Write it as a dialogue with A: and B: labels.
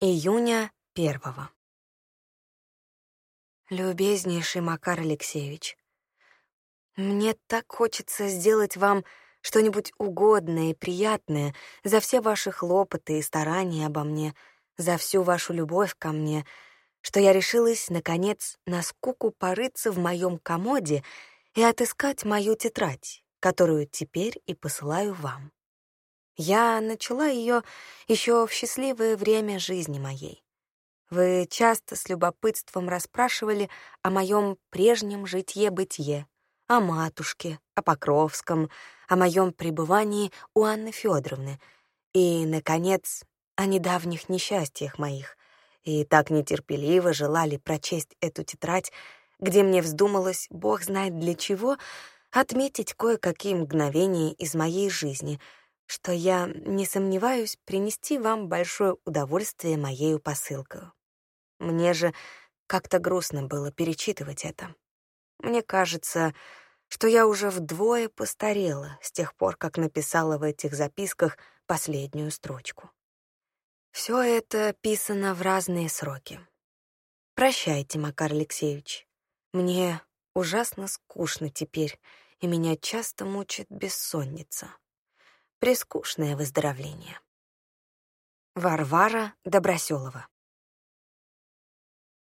A: Июня первого. Любезнейший Макар Алексеевич, мне так хочется сделать вам что-нибудь угодное и приятное за все ваши хлопоты и старания обо мне, за всю вашу любовь ко мне, что я решилась, наконец, на скуку порыться в моем комоде и отыскать мою тетрадь, которую теперь и посылаю вам. Я начала ее еще в счастливое время жизни моей. Вы часто с любопытством расспрашивали о моем прежнем житье-бытие, о матушке, о Покровском, о моем пребывании у Анны Федоровны и, наконец, о недавних несчастьях моих, и так нетерпеливо желали прочесть эту тетрадь, где мне вздумалось, бог знает для чего, отметить кое-какие мгновения из моей жизни, что я не сомневаюсь принести вам большое удовольствие моею посылкой. Мне же как-то грустно было перечитывать это. Мне кажется, что я уже вдвое постарела с тех пор, как написала в этих записках последнюю строчку. Все это писано в разные сроки. Прощайте, Макар Алексеевич. Мне ужасно скучно теперь, и меня часто мучит бессонница. Прескучное выздоровление. Варвара Доброселова